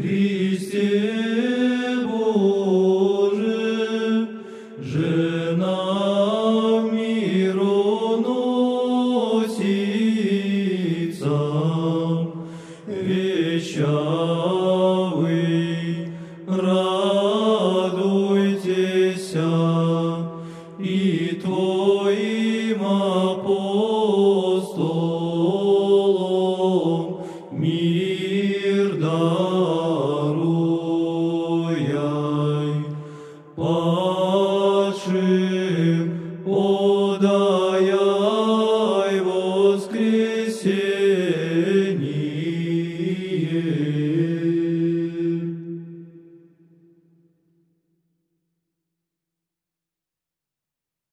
Христе Боже, жена мироносица, вещавый, радуйтеся, и Твоим апостолом мир нашим, удай воскресенье.